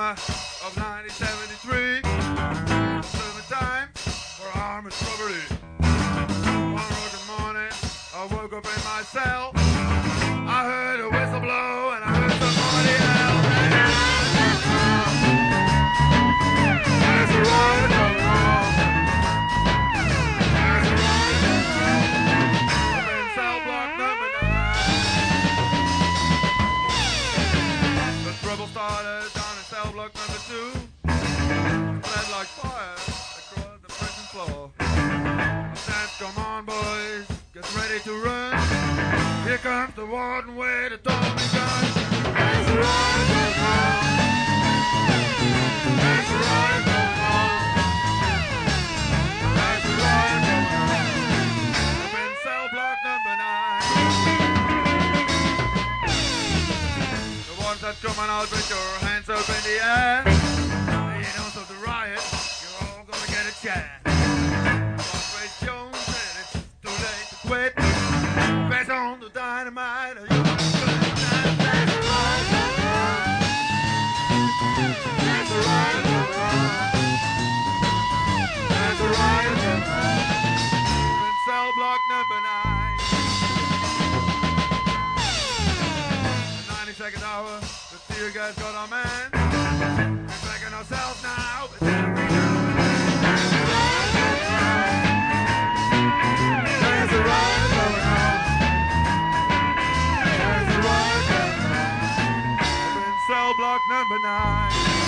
summer of 1973. Block number two. Spread like fire across the prison floor. Said, come on, boys, get ready to run. Here comes the warden with a Tommy gun. The that coming out with your hands up in the air. You know, so the riot, you're all gonna get a chance. Ray Jones said it's too late to quit. Press on the dynamite. you're gonna block number nine. 92nd hour, the tear gas got our man. We're ourselves now. There's a going on. There's a in cell block number nine.